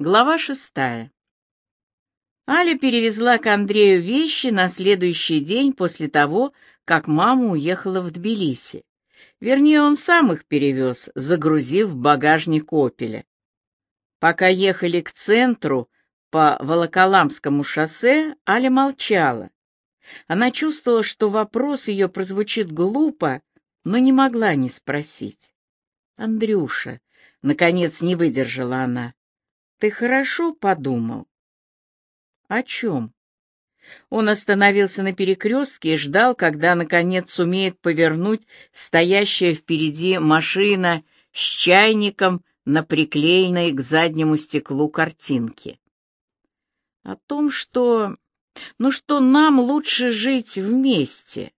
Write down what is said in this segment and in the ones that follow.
Глава шестая. Аля перевезла к Андрею вещи на следующий день после того, как мама уехала в Тбилиси. Вернее, он сам их перевез, загрузив в багажник «Опеля». Пока ехали к центру по Волоколамскому шоссе, Аля молчала. Она чувствовала, что вопрос ее прозвучит глупо, но не могла не спросить. «Андрюша», — наконец не выдержала она, ты хорошо подумал? О чем? Он остановился на перекрестке и ждал, когда, наконец, сумеет повернуть стоящая впереди машина с чайником на приклеенной к заднему стеклу картинке. О том, что... Ну, что нам лучше жить вместе.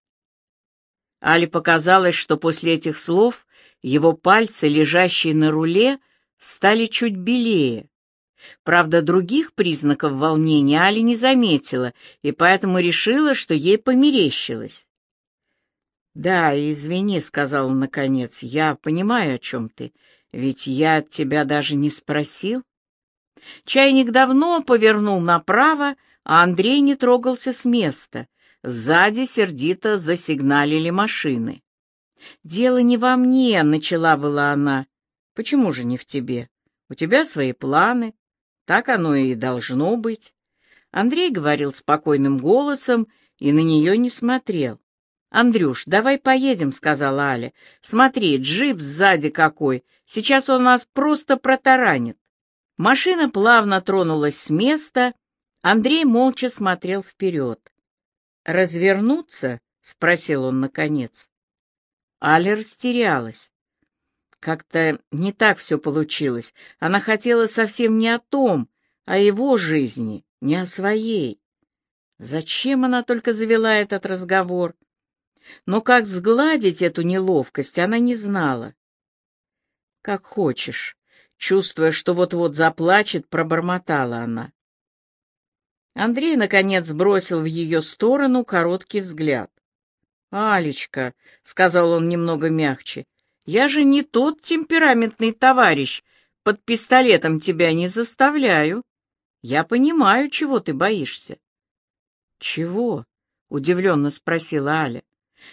Али показалось, что после этих слов его пальцы, лежащие на руле, стали чуть белее. Правда, других признаков волнения Али не заметила, и поэтому решила, что ей померещилось. «Да, извини», — сказал он наконец, — «я понимаю, о чем ты, ведь я тебя даже не спросил». Чайник давно повернул направо, а Андрей не трогался с места. Сзади сердито засигналили машины. «Дело не во мне», — начала была она. «Почему же не в тебе? У тебя свои планы, так оно и должно быть. Андрей говорил спокойным голосом и на нее не смотрел. «Андрюш, давай поедем», — сказала Аля. «Смотри, джип сзади какой. Сейчас он нас просто протаранит». Машина плавно тронулась с места. Андрей молча смотрел вперед. «Развернуться?» — спросил он наконец. Аля растерялась. Как-то не так все получилось. Она хотела совсем не о том, о его жизни, не о своей. Зачем она только завела этот разговор? Но как сгладить эту неловкость, она не знала. «Как хочешь», чувствуя, что вот-вот заплачет, пробормотала она. Андрей, наконец, бросил в ее сторону короткий взгляд. «Алечка», — сказал он немного мягче, я же не тот темпераментный товарищ, под пистолетом тебя не заставляю. Я понимаю, чего ты боишься. Чего? удивленно спросила Аля.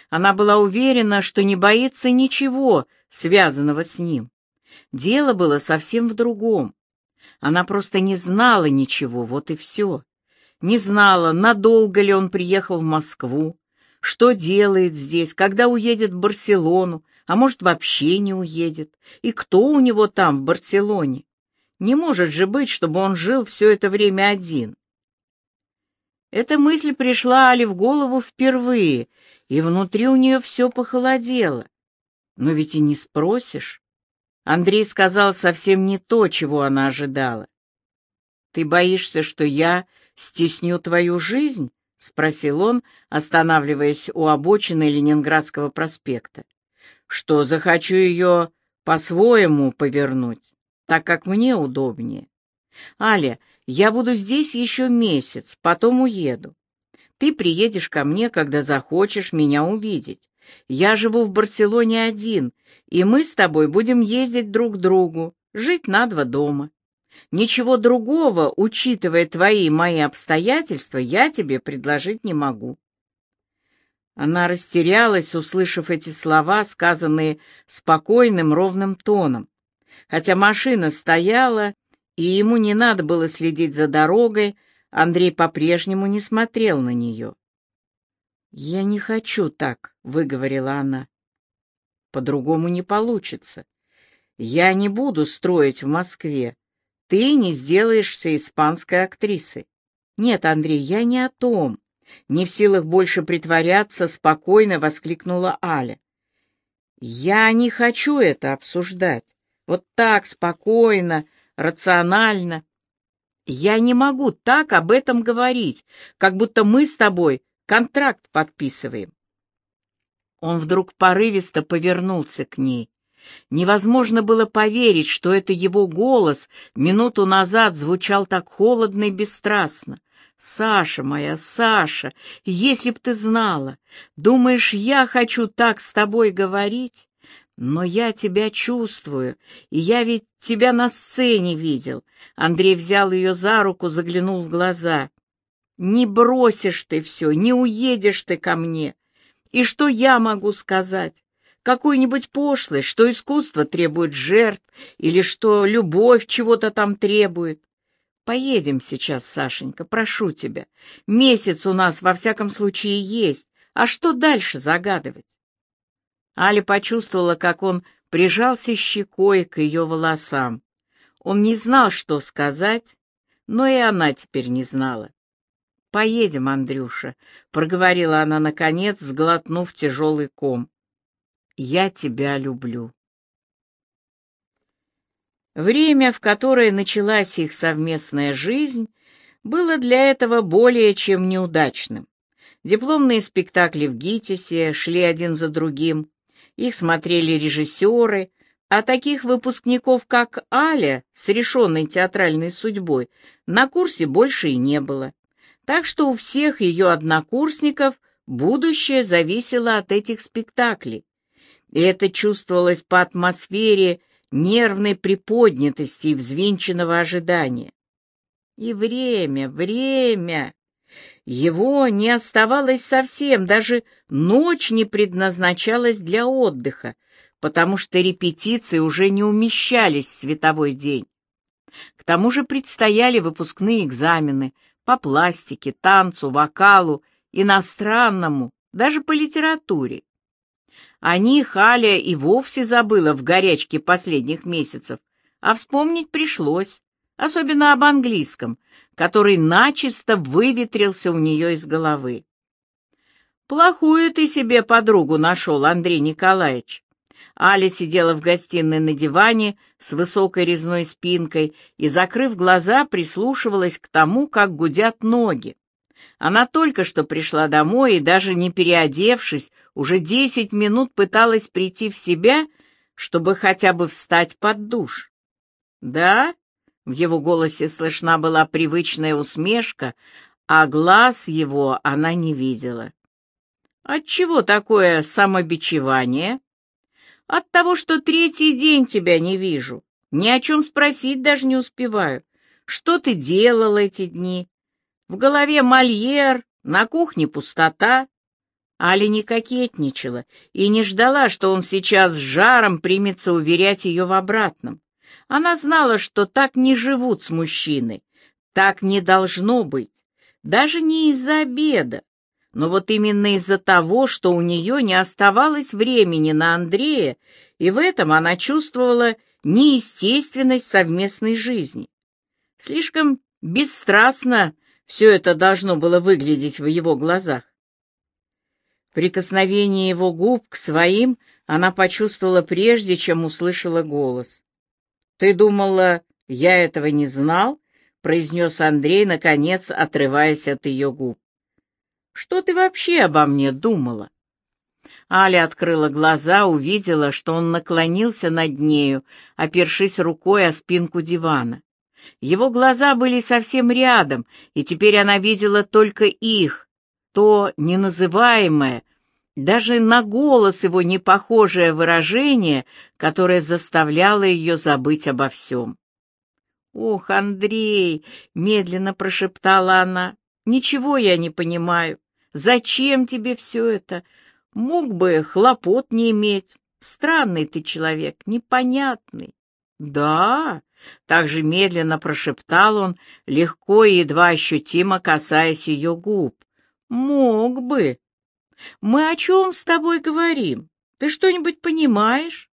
Она была уверена, что не боится ничего, связанного с ним. Дело было совсем в другом. Она просто не знала ничего, вот и все. Не знала, надолго ли он приехал в Москву, что делает здесь, когда уедет в Барселону, а может, вообще не уедет. И кто у него там, в Барселоне? Не может же быть, чтобы он жил все это время один. Эта мысль пришла Али в голову впервые, и внутри у нее все похолодело. Но ведь и не спросишь. Андрей сказал совсем не то, чего она ожидала. «Ты боишься, что я стесню твою жизнь?» — спросил он, останавливаясь у обочины Ленинградского проспекта что захочу ее по-своему повернуть, так как мне удобнее. Аля, я буду здесь еще месяц, потом уеду. Ты приедешь ко мне, когда захочешь меня увидеть. Я живу в Барселоне один, и мы с тобой будем ездить друг к другу, жить на два дома. Ничего другого, учитывая твои и мои обстоятельства, я тебе предложить не могу. Она растерялась, услышав эти слова, сказанные спокойным, ровным тоном. Хотя машина стояла, и ему не надо было следить за дорогой, Андрей по-прежнему не смотрел на нее. «Я не хочу так», — выговорила она. «По-другому не получится. Я не буду строить в Москве. Ты не сделаешься испанской актрисой. Нет, Андрей, я не о том. Не в силах больше притворяться, спокойно воскликнула Аля. «Я не хочу это обсуждать. Вот так, спокойно, рационально. Я не могу так об этом говорить, как будто мы с тобой контракт подписываем». Он вдруг порывисто повернулся к ней. Невозможно было поверить, что это его голос минуту назад звучал так холодно и бесстрастно. Саша моя, Саша, если б ты знала, думаешь, я хочу так с тобой говорить? Но я тебя чувствую, и я ведь тебя на сцене видел. Андрей взял ее за руку, заглянул в глаза. Не бросишь ты все, не уедешь ты ко мне. И что я могу сказать? Какую-нибудь пошлость, что искусство требует жертв, или что любовь чего-то там требует. Поедем сейчас, Сашенька, прошу тебя. Месяц у нас во всяком случае есть, а что дальше загадывать? Аля почувствовала, как он прижался щекой к ее волосам. Он не знал, что сказать, но и она теперь не знала. «Поедем, Андрюша», — проговорила она, наконец, сглотнув тяжелый ком. «Я тебя люблю». Время, в которое началась их совместная жизнь, было для этого более чем неудачным. Дипломные спектакли в ГИТИСе шли один за другим, их смотрели режиссеры, а таких выпускников, как Аля, с решенной театральной судьбой, на курсе больше и не было. Так что у всех ее однокурсников будущее зависело от этих спектаклей. И это чувствовалось по атмосфере нервной приподнятости и взвинченного ожидания. И время, время! Его не оставалось совсем, даже ночь не предназначалась для отдыха, потому что репетиции уже не умещались в световой день. К тому же предстояли выпускные экзамены по пластике, танцу, вокалу, иностранному, даже по литературе. О них Аля и вовсе забыла в горячке последних месяцев, а вспомнить пришлось, особенно об английском, который начисто выветрился у нее из головы. «Плохую ты себе подругу нашел, Андрей Николаевич». Аля сидела в гостиной на диване с высокой резной спинкой и, закрыв глаза, прислушивалась к тому, как гудят ноги. Она только что пришла домой и, даже не переодевшись, уже десять минут пыталась прийти в себя, чтобы хотя бы встать под душ. «Да?» В его голосе слышна была привычная усмешка, а глаз его она не видела. «Отчего такое самобичевание?» «От того, что третий день тебя не вижу. Ни о чем спросить даже не успеваю. Что ты делал эти дни? В голове мольер, на кухне пустота». Али не кокетничала и не ждала, что он сейчас с жаром примется уверять ее в обратном. Она знала, что так не живут с мужчиной, так не должно быть, даже не из-за обеда, но вот именно из-за того, что у нее не оставалось времени на Андрея, и в этом она чувствовала неестественность совместной жизни. Слишком бесстрастно все это должно было выглядеть в его глазах. Прикосновение его губ к своим она почувствовала прежде, чем услышала голос. «Ты думала, я этого не знал?» — произнес Андрей, наконец, отрываясь от ее губ. «Что ты вообще обо мне думала?» Аля открыла глаза, увидела, что он наклонился над нею, опершись рукой о спинку дивана. Его глаза были совсем рядом, и теперь она видела только их, то неназываемое, даже на голос его не похожее выражение, которое заставляло ее забыть обо всем. «Ох, Андрей!» — медленно прошептала она. «Ничего я не понимаю. Зачем тебе все это? Мог бы хлопот не иметь. Странный ты человек, непонятный». «Да?» — также медленно прошептал он, легко и едва ощутимо касаясь ее губ. «Мог бы, мы о чем с тобой говорим? Ты что-нибудь понимаешь?»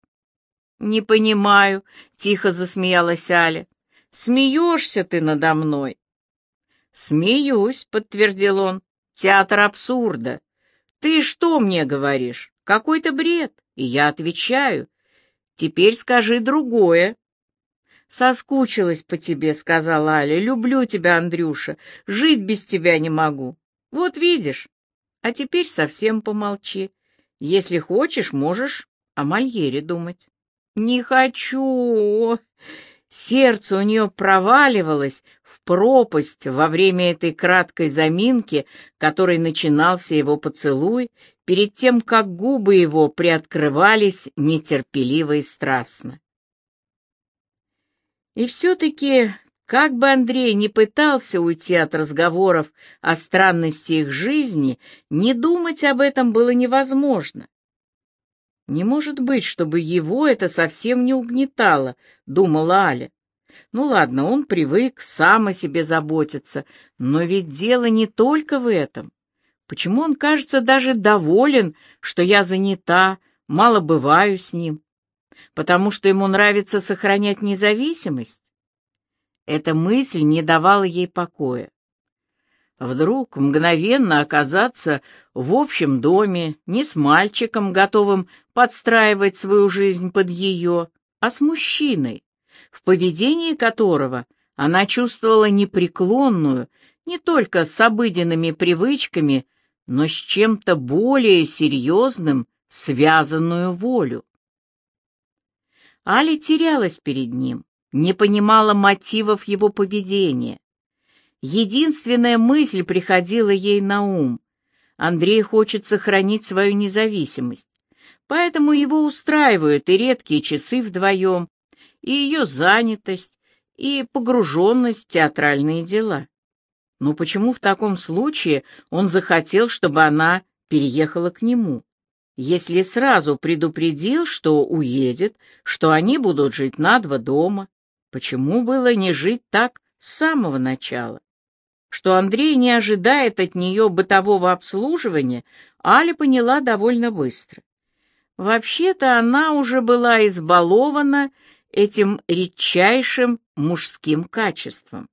«Не понимаю», — тихо засмеялась Аля. «Смеешься ты надо мной». «Смеюсь», — подтвердил он. «Театр абсурда. Ты что мне говоришь? Какой-то бред». И я отвечаю. «Теперь скажи другое». «Соскучилась по тебе», — сказала Аля. «Люблю тебя, Андрюша. Жить без тебя не могу. Вот видишь, а теперь совсем помолчи. Если хочешь, можешь о Мольере думать. Не хочу. Сердце у нее проваливалось в пропасть во время этой краткой заминки, которой начинался его поцелуй, перед тем, как губы его приоткрывались нетерпеливо и страстно. И все-таки, как бы Андрей не пытался уйти от разговоров о странности их жизни, не думать об этом было невозможно. «Не может быть, чтобы его это совсем не угнетало», — думала Аля. «Ну ладно, он привык сам о себе заботиться, но ведь дело не только в этом. Почему он, кажется, даже доволен, что я занята, мало бываю с ним? Потому что ему нравится сохранять независимость?» Эта мысль не давала ей покоя. Вдруг мгновенно оказаться в общем доме не с мальчиком, готовым подстраивать свою жизнь под ее, а с мужчиной, в поведении которого она чувствовала непреклонную, не только с обыденными привычками, но с чем-то более серьезным, связанную волю. Али терялась перед ним, не понимала мотивов его поведения. Единственная мысль приходила ей на ум. Андрей хочет сохранить свою независимость, поэтому его устраивают и редкие часы вдвоем, и ее занятость, и погруженность в театральные дела. Но почему в таком случае он захотел, чтобы она переехала к нему? Если сразу предупредил, что уедет, что они будут жить на два дома, почему было не жить так с самого начала? Что Андрей не ожидает от нее бытового обслуживания, Аля поняла довольно быстро. Вообще-то она уже была избалована этим редчайшим мужским качеством.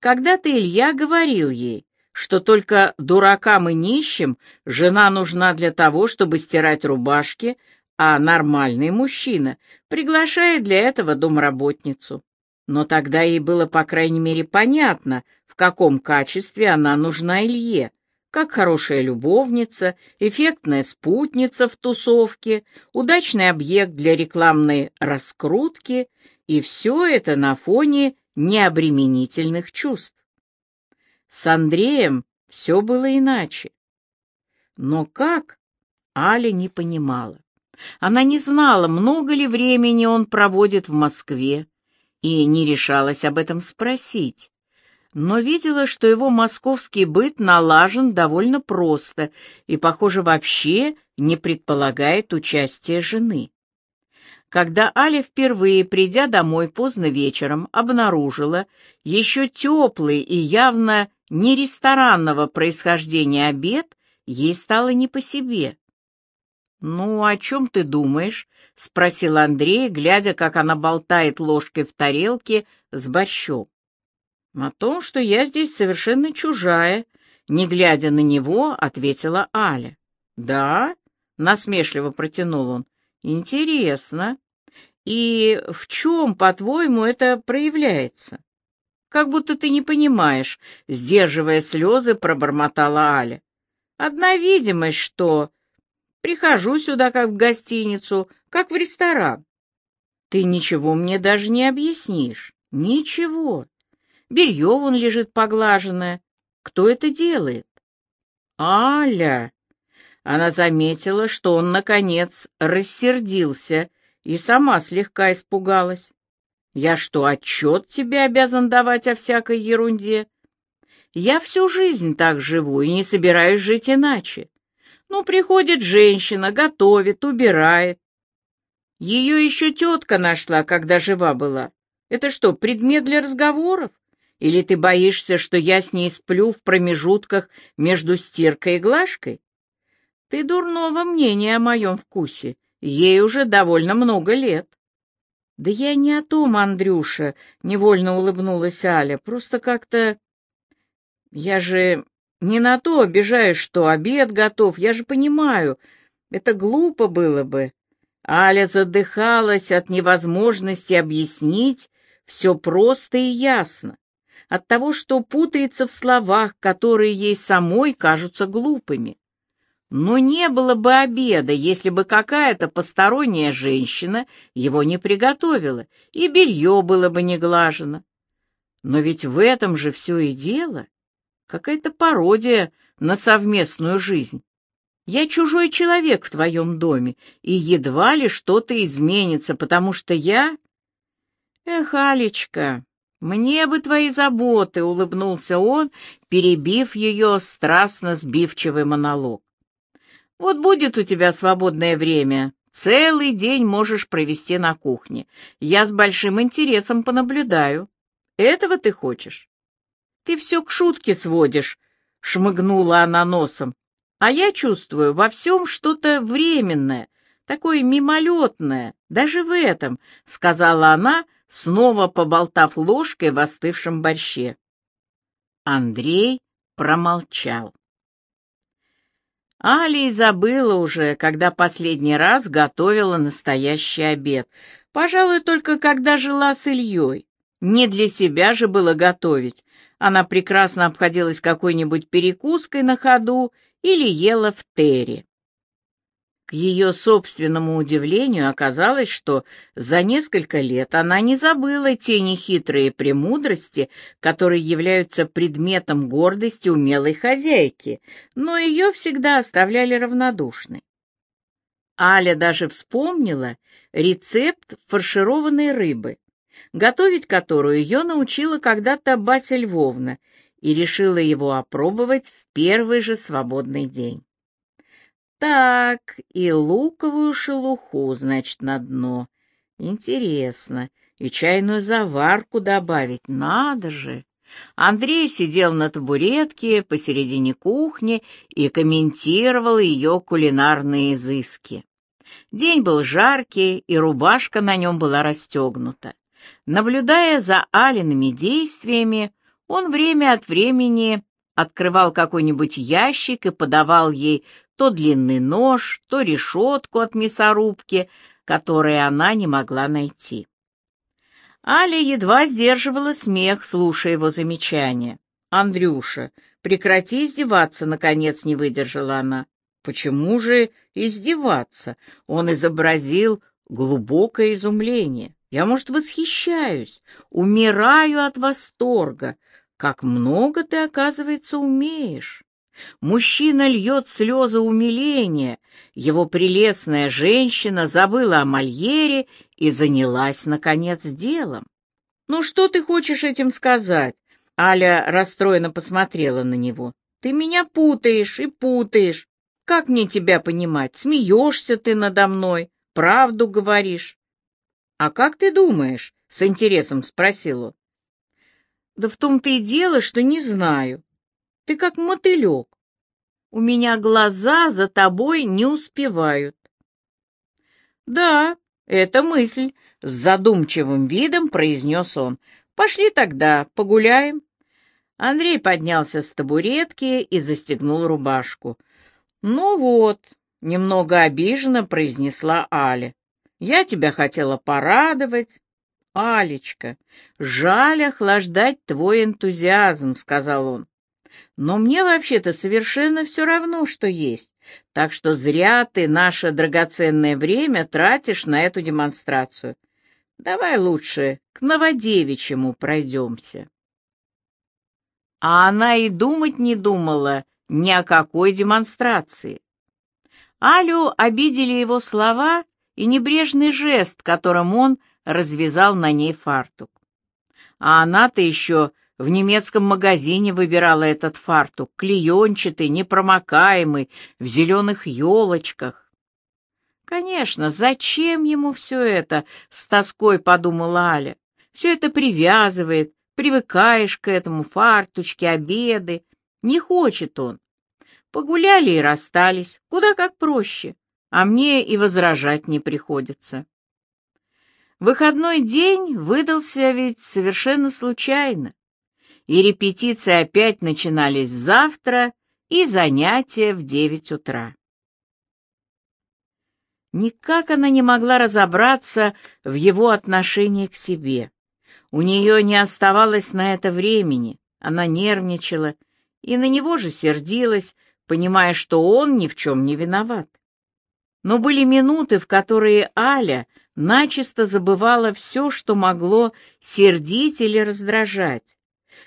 Когда-то Илья говорил ей, что только дуракам и нищим жена нужна для того, чтобы стирать рубашки, а нормальный мужчина приглашает для этого домработницу. Но тогда ей было, по крайней мере, понятно, в каком качестве она нужна Илье, как хорошая любовница, эффектная спутница в тусовке, удачный объект для рекламной раскрутки, и все это на фоне необременительных чувств. С Андреем все было иначе. Но как, Аля не понимала. Она не знала, много ли времени он проводит в Москве, и не решалась об этом спросить, но видела, что его московский быт налажен довольно просто и, похоже, вообще не предполагает участия жены. Когда Аля впервые, придя домой поздно вечером, обнаружила еще теплый и явно не ресторанного происхождения обед, ей стало не по себе. «Ну, о чем ты думаешь?» — спросил Андрей, глядя, как она болтает ложкой в тарелке с борщом. «О том, что я здесь совершенно чужая», — не глядя на него, ответила Аля. «Да?» — насмешливо протянул он. «Интересно. И в чем, по-твоему, это проявляется?» «Как будто ты не понимаешь», — сдерживая слезы, пробормотала Аля. «Одна видимость, что Прихожу сюда как в гостиницу, как в ресторан. Ты ничего мне даже не объяснишь. Ничего. Белье вон лежит поглаженное. Кто это делает? Аля. Она заметила, что он, наконец, рассердился и сама слегка испугалась. Я что, отчет тебе обязан давать о всякой ерунде? Я всю жизнь так живу и не собираюсь жить иначе. Ну, приходит женщина, готовит, убирает. Ее еще тетка нашла, когда жива была. Это что, предмет для разговоров? Или ты боишься, что я с ней сплю в промежутках между стиркой и глажкой? Ты дурного мнения о моем вкусе. Ей уже довольно много лет. Да я не о том, Андрюша, — невольно улыбнулась Аля. Просто как-то... Я же не на то обижаюсь, что обед готов, я же понимаю. Это глупо было бы. Аля задыхалась от невозможности объяснить все просто и ясно, от того, что путается в словах, которые ей самой кажутся глупыми. Но не было бы обеда, если бы какая-то посторонняя женщина его не приготовила, и белье было бы не глажено. Но ведь в этом же все и дело. Какая-то пародия на совместную жизнь. Я чужой человек в твоем доме, и едва ли что-то изменится, потому что я... Эх, Алечка, мне бы твои заботы, — улыбнулся он, перебив ее страстно сбивчивый монолог. Вот будет у тебя свободное время, целый день можешь провести на кухне. Я с большим интересом понаблюдаю. Этого ты хочешь? Ты все к шутке сводишь, — шмыгнула она носом. А я чувствую во всем что-то временное, такое мимолетное, даже в этом, — сказала она, снова поболтав ложкой в остывшем борще. Андрей промолчал. Али забыла уже, когда последний раз готовила настоящий обед. Пожалуй, только когда жила с Ильей. Не для себя же было готовить. Она прекрасно обходилась какой-нибудь перекуской на ходу или ела в тере. К ее собственному удивлению оказалось, что за несколько лет она не забыла те нехитрые премудрости, которые являются предметом гордости умелой хозяйки, но ее всегда оставляли равнодушной. Аля даже вспомнила рецепт фаршированной рыбы, готовить которую ее научила когда-то Бася Львовна, и решила его опробовать в первый же свободный день. Так, и луковую шелуху, значит, на дно. Интересно. И чайную заварку добавить, надо же. Андрей сидел на табуретке посередине кухни и комментировал ее кулинарные изыски. День был жаркий, и рубашка на нем была расстегнута. Наблюдая за Алиными действиями, он время от времени открывал какой-нибудь ящик и подавал ей то длинный нож, то решетку от мясорубки, которые она не могла найти. Аля едва сдерживала смех, слушая его замечания. «Андрюша, прекрати издеваться!» — наконец не выдержала она. «Почему же издеваться?» Он изобразил глубокое изумление. «Я, может, восхищаюсь, умираю от восторга. Как много ты, оказывается, умеешь!» Мужчина льет слезы умиления, его прелестная женщина забыла о Мольере и занялась, наконец, делом. «Ну что ты хочешь этим сказать?» Аля расстроенно посмотрела на него. «Ты меня путаешь и путаешь. Как мне тебя понимать? Смеешься ты надо мной, правду говоришь». «А как ты думаешь?» — с интересом спросил он. «Да в том-то и дело, что не знаю. Ты как мотылек. У меня глаза за тобой не успевают. Да, это мысль, с задумчивым видом произнес он. Пошли тогда, погуляем. Андрей поднялся с табуретки и застегнул рубашку. Ну вот, немного обиженно произнесла Аля. Я тебя хотела порадовать. Алечка, жаль охлаждать твой энтузиазм, сказал он. Но мне вообще-то совершенно все равно, что есть. Так что зря ты наше драгоценное время тратишь на эту демонстрацию. Давай лучше к Новодевичьему пройдемся. А она и думать не думала ни о какой демонстрации. Алю обидели его слова и небрежный жест, которым он развязал на ней фартук. А она-то еще в немецком магазине выбирала этот фартук, клеенчатый, непромокаемый, в зеленых елочках. Конечно, зачем ему все это, с тоской подумала Аля. Все это привязывает, привыкаешь к этому, фартучки, обеды. Не хочет он. Погуляли и расстались, куда как проще, а мне и возражать не приходится. Выходной день выдался ведь совершенно случайно и репетиции опять начинались завтра, и занятия в девять утра. Никак она не могла разобраться в его отношении к себе. У нее не оставалось на это времени, она нервничала и на него же сердилась, понимая, что он ни в чем не виноват. Но были минуты, в которые Аля начисто забывала все, что могло сердить или раздражать.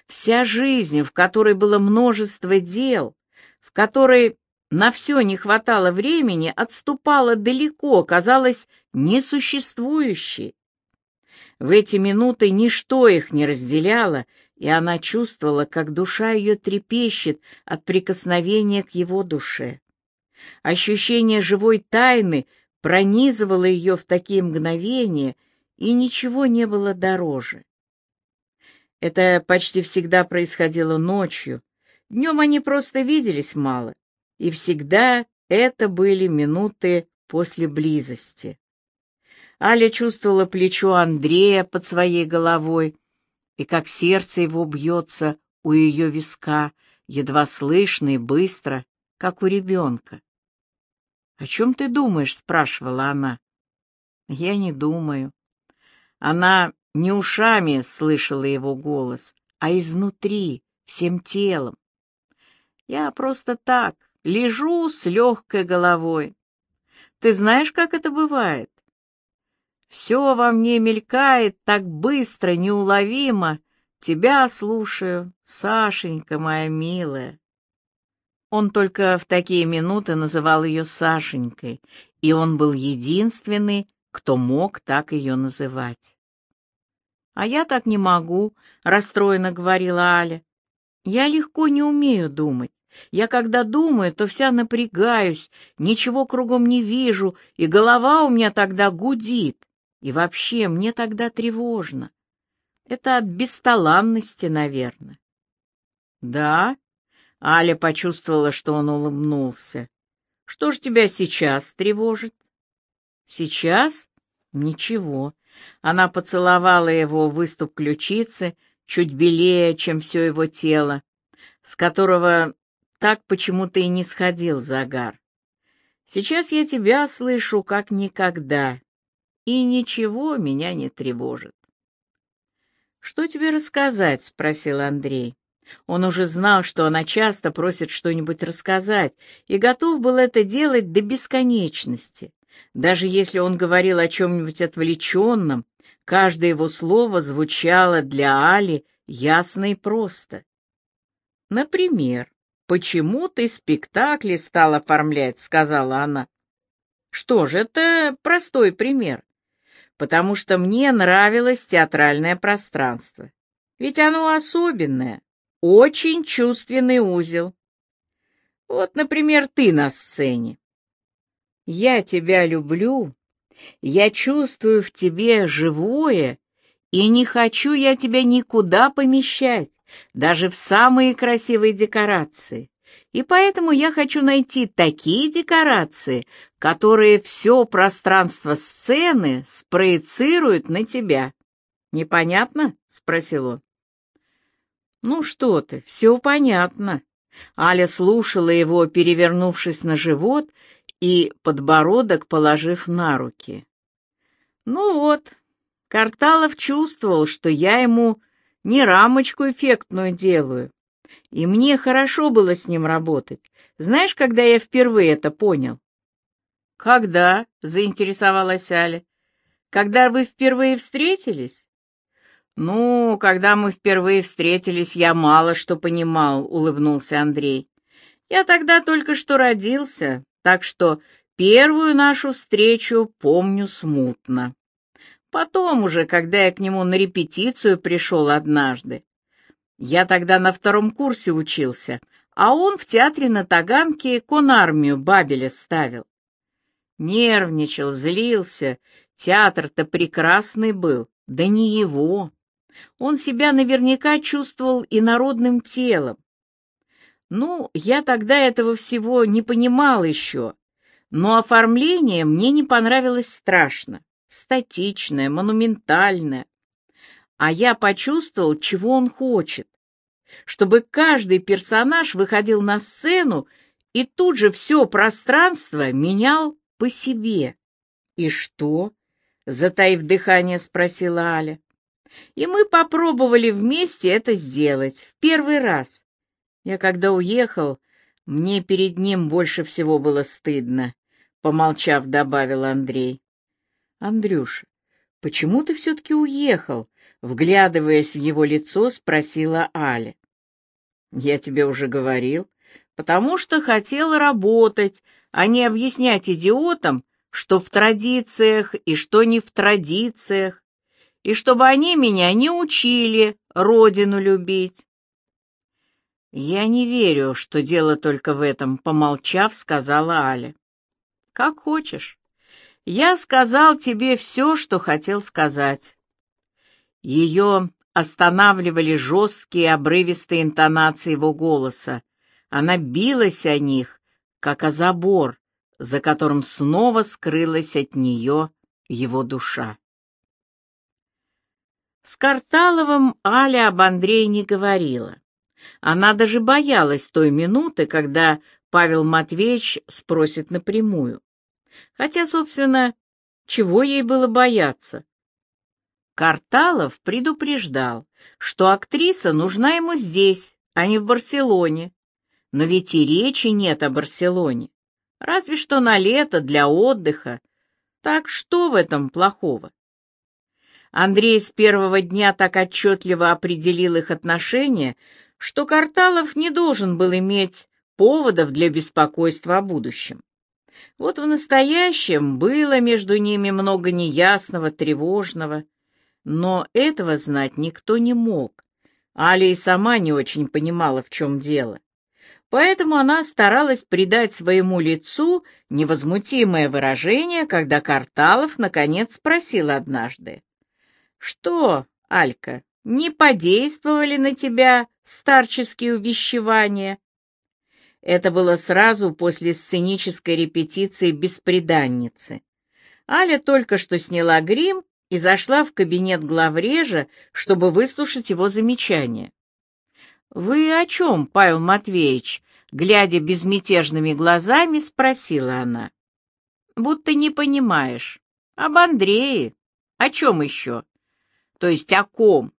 Вся жизнь, в которой было множество дел, в которой на все не хватало времени, отступала далеко, казалась несуществующей. В эти минуты ничто их не разделяло, и она чувствовала, как душа ее трепещет от прикосновения к его душе. Ощущение живой тайны пронизывало ее в такие мгновения, и ничего не было дороже. Это почти всегда происходило ночью. Днем они просто виделись мало, и всегда это были минуты после близости. Аля чувствовала плечо Андрея под своей головой, и как сердце его бьется у ее виска, едва слышно и быстро, как у ребенка. «О чем ты думаешь?» — спрашивала она. «Я не думаю». Она не ушами слышала его голос, а изнутри, всем телом. Я просто так, лежу с легкой головой. Ты знаешь, как это бывает? Все во мне мелькает так быстро, неуловимо. Тебя слушаю, Сашенька моя милая. Он только в такие минуты называл ее Сашенькой, и он был единственный, кто мог так ее называть. «А я так не могу», — расстроенно говорила Аля. «Я легко не умею думать. Я когда думаю, то вся напрягаюсь, ничего кругом не вижу, и голова у меня тогда гудит. И вообще, мне тогда тревожно. Это от бесталанности, наверное». «Да?» Аля почувствовала, что он улыбнулся. «Что ж тебя сейчас тревожит?» «Сейчас? Ничего». Она поцеловала его выступ ключицы, чуть белее, чем все его тело, с которого так почему-то и не сходил загар. «Сейчас я тебя слышу, как никогда, и ничего меня не тревожит». «Что тебе рассказать?» — спросил Андрей. Он уже знал, что она часто просит что-нибудь рассказать, и готов был это делать до бесконечности. Даже если он говорил о чем-нибудь отвлеченном, каждое его слово звучало для Али ясно и просто. «Например, почему ты спектакли стал оформлять?» — сказала она. «Что же, это простой пример. Потому что мне нравилось театральное пространство. Ведь оно особенное, очень чувственный узел. Вот, например, ты на сцене. Я тебя люблю, я чувствую в тебе живое, и не хочу я тебя никуда помещать, даже в самые красивые декорации. И поэтому я хочу найти такие декорации, которые все пространство сцены спроецируют на тебя. Непонятно? — спросил он. «Ну что ты, все понятно». Аля слушала его, перевернувшись на живот и подбородок положив на руки. «Ну вот, Карталов чувствовал, что я ему не рамочку эффектную делаю, и мне хорошо было с ним работать. Знаешь, когда я впервые это понял?» «Когда?» — заинтересовалась Аля. «Когда вы впервые встретились?» «Ну, когда мы впервые встретились, я мало что понимал», — улыбнулся Андрей. «Я тогда только что родился, так что первую нашу встречу помню смутно. Потом уже, когда я к нему на репетицию пришел однажды. Я тогда на втором курсе учился, а он в театре на Таганке конармию Бабеля ставил. Нервничал, злился, театр-то прекрасный был, да не его. Он себя наверняка чувствовал инородным телом. Ну, я тогда этого всего не понимал еще, но оформление мне не понравилось страшно, статичное, монументальное. А я почувствовал, чего он хочет, чтобы каждый персонаж выходил на сцену и тут же все пространство менял по себе. «И что?» — затаив дыхание, спросила Аля. И мы попробовали вместе это сделать в первый раз. Я когда уехал, мне перед ним больше всего было стыдно. — помолчав, добавил Андрей. «Андрюша, почему ты все-таки уехал?» — вглядываясь в его лицо, спросила Аля. «Я тебе уже говорил, потому что хотел работать, а не объяснять идиотам, что в традициях и что не в традициях, и чтобы они меня не учили родину любить. «Я не верю, что дело только в этом», — помолчав, сказала Аля. «Как хочешь. Я сказал тебе все, что хотел сказать». Ее останавливали жесткие обрывистые интонации его голоса. Она билась о них, как о забор, за которым снова скрылась от нее его душа. С Карталовым Аля об Андрее не говорила. Она даже боялась той минуты, когда Павел Матвеевич спросит напрямую. Хотя, собственно, чего ей было бояться? Карталов предупреждал, что актриса нужна ему здесь, а не в Барселоне. Но ведь и речи нет о Барселоне. Разве что на лето для отдыха. Так что в этом плохого? Андрей с первого дня так отчетливо определил их отношения, что Карталов не должен был иметь поводов для беспокойства о будущем. Вот в настоящем было между ними много неясного, тревожного, но этого знать никто не мог. Аля и сама не очень понимала, в чем дело. Поэтому она старалась придать своему лицу невозмутимое выражение, когда Карталов наконец спросил однажды. «Что, Алька, не подействовали на тебя старческие увещевания. Это было сразу после сценической репетиции «Беспреданницы». Аля только что сняла грим и зашла в кабинет главрежа, чтобы выслушать его замечания. «Вы о чем, Павел Матвеевич?» Глядя безмятежными глазами, спросила она. «Будто не понимаешь. Об Андрее. О чем еще?» «То есть о ком?»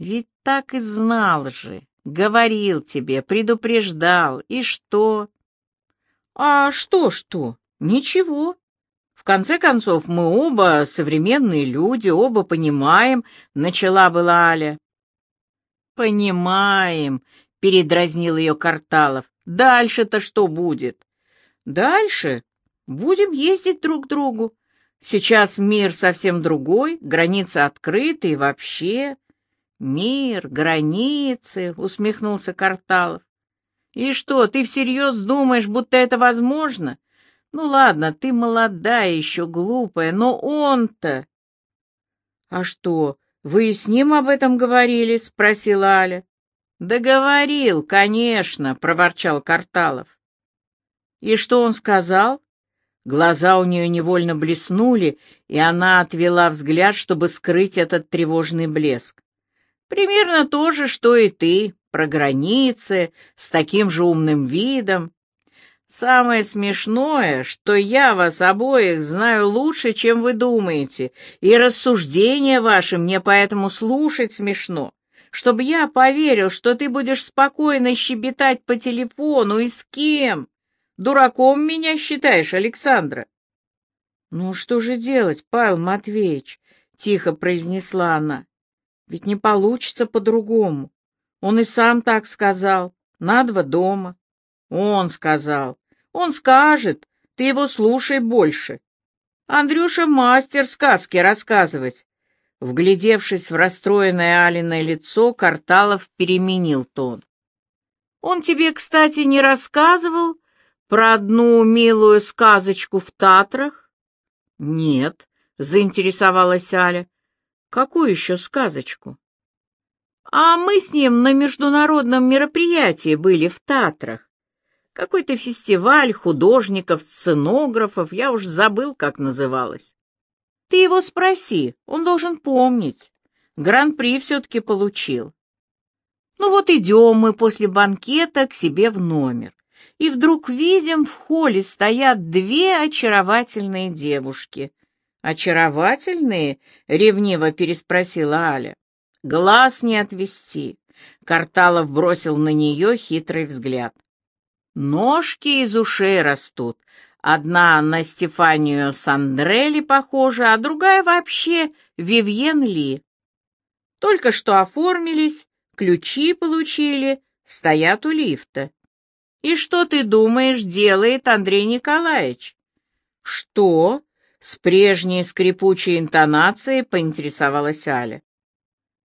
Ведь так и знал же, говорил тебе, предупреждал. И что? А что-что? Ничего. В конце концов, мы оба современные люди, оба понимаем, начала была Аля. Понимаем, передразнил ее Карталов. Дальше-то что будет? Дальше будем ездить друг к другу. Сейчас мир совсем другой, границы открыты и вообще... «Мир, границы», — усмехнулся Карталов. «И что, ты всерьез думаешь, будто это возможно? Ну ладно, ты молодая еще, глупая, но он-то...» «А что, вы с ним об этом говорили?» — спросила Аля. «Да говорил, конечно», — проворчал Карталов. «И что он сказал?» Глаза у нее невольно блеснули, и она отвела взгляд, чтобы скрыть этот тревожный блеск. Примерно то же, что и ты, про границы, с таким же умным видом. Самое смешное, что я вас обоих знаю лучше, чем вы думаете, и рассуждения ваши мне поэтому слушать смешно. Чтобы я поверил, что ты будешь спокойно щебетать по телефону и с кем? Дураком меня считаешь, Александра? Ну что же делать, Павел Матвеевич? Тихо произнесла она. Ведь не получится по-другому. Он и сам так сказал. На два дома. Он сказал. Он скажет. Ты его слушай больше. Андрюша мастер сказки рассказывать. Вглядевшись в расстроенное Алиное лицо, Карталов переменил тон. Он тебе, кстати, не рассказывал про одну милую сказочку в Татрах? Нет, заинтересовалась Аля. Какую еще сказочку? А мы с ним на международном мероприятии были в Татрах. Какой-то фестиваль художников, сценографов, я уж забыл, как называлось. Ты его спроси, он должен помнить. Гран-при все-таки получил. Ну вот идем мы после банкета к себе в номер. И вдруг видим, в холле стоят две очаровательные девушки. «Очаровательные?» — ревниво переспросила Аля. «Глаз не отвести». Карталов бросил на нее хитрый взгляд. «Ножки из ушей растут, Одна на Стефанию Сандрелли похожа, а другая вообще Вивьен Ли. Только что оформились, ключи получили, стоят у лифта. И что ты думаешь, делает Андрей Николаевич? Что? С прежней скрипучей интонацией поинтересовалась Аля.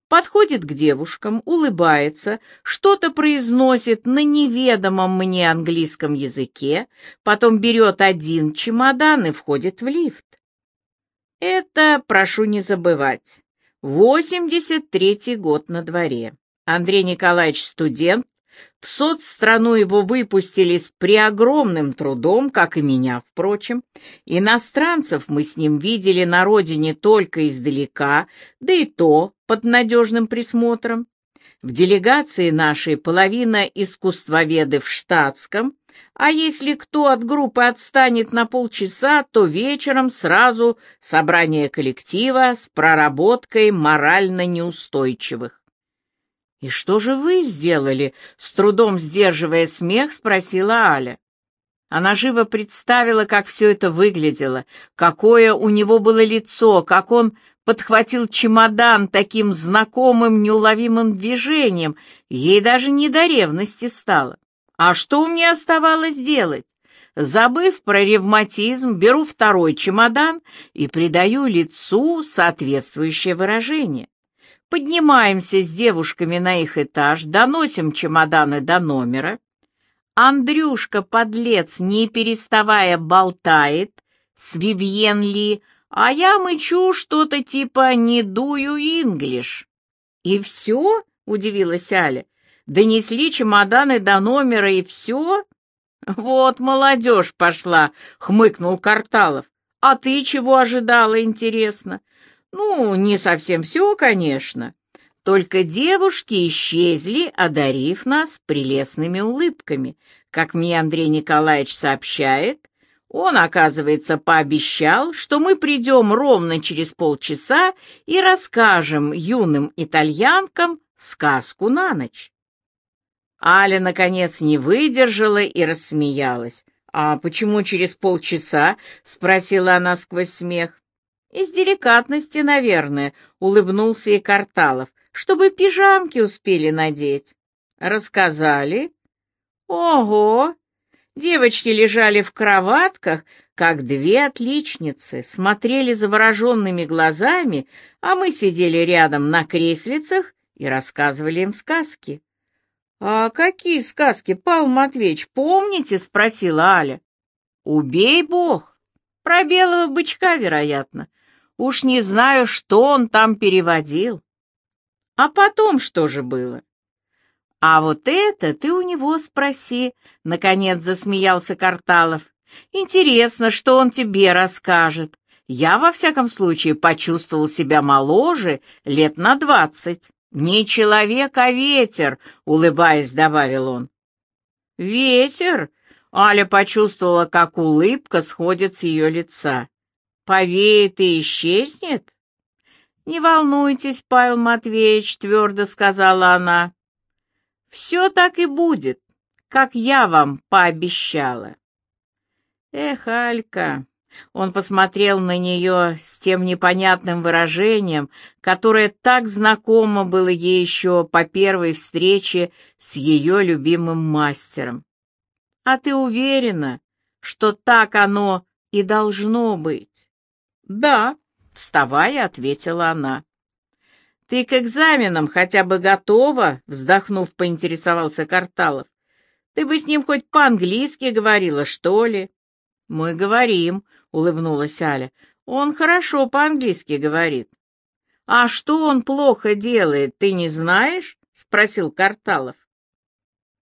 Подходит к девушкам, улыбается, что-то произносит на неведомом мне английском языке, потом берет один чемодан и входит в лифт. Это, прошу не забывать, 83-й год на дворе. Андрей Николаевич студент, в соцстрану его выпустили с преогромным трудом, как и меня, впрочем. Иностранцев мы с ним видели на родине только издалека, да и то под надежным присмотром. В делегации нашей половина искусствоведы в штатском, а если кто от группы отстанет на полчаса, то вечером сразу собрание коллектива с проработкой морально неустойчивых. «И что же вы сделали?» — с трудом сдерживая смех, спросила Аля. Она живо представила, как все это выглядело, какое у него было лицо, как он подхватил чемодан таким знакомым неуловимым движением, ей даже не до ревности стало. А что мне оставалось делать? Забыв про ревматизм, беру второй чемодан и придаю лицу соответствующее выражение. Поднимаемся с девушками на их этаж, доносим чемоданы до номера. Андрюшка, подлец, не переставая болтает с Вивьен Ли, а я мычу что-то типа «не дую инглиш». «И все?» — удивилась Аля. «Донесли чемоданы до номера, и все?» «Вот молодежь пошла», — хмыкнул Карталов. «А ты чего ожидала, интересно? Ну, не совсем все, конечно. Только девушки исчезли, одарив нас прелестными улыбками. Как мне Андрей Николаевич сообщает, он, оказывается, пообещал, что мы придем ровно через полчаса и расскажем юным итальянкам сказку на ночь. Аля, наконец, не выдержала и рассмеялась. «А почему через полчаса?» — спросила она сквозь смех. Из деликатности, наверное, улыбнулся и Карталов, чтобы пижамки успели надеть. Рассказали? Ого! Девочки лежали в кроватках, как две отличницы, смотрели завороженными глазами, а мы сидели рядом на креслицах и рассказывали им сказки. «А какие сказки, Павел Матвеевич, помните?» — спросила Аля. «Убей бог! Про белого бычка, вероятно. Уж не знаю, что он там переводил. А потом что же было? А вот это ты у него спроси, — наконец засмеялся Карталов. Интересно, что он тебе расскажет. Я, во всяком случае, почувствовал себя моложе лет на двадцать. Не человек, а ветер, — улыбаясь, добавил он. Ветер? Аля почувствовала, как улыбка сходит с ее лица повеет и исчезнет? Не волнуйтесь, Павел Матвеевич, твердо сказала она. Все так и будет, как я вам пообещала. Эх, Алька, он посмотрел на нее с тем непонятным выражением, которое так знакомо было ей еще по первой встрече с ее любимым мастером. «А ты уверена, что так оно и должно быть?» «Да», — вставая, ответила она. «Ты к экзаменам хотя бы готова?» — вздохнув, поинтересовался Карталов. «Ты бы с ним хоть по-английски говорила, что ли?» «Мы говорим», — улыбнулась Аля. «Он хорошо по-английски говорит». «А что он плохо делает, ты не знаешь?» — спросил Карталов.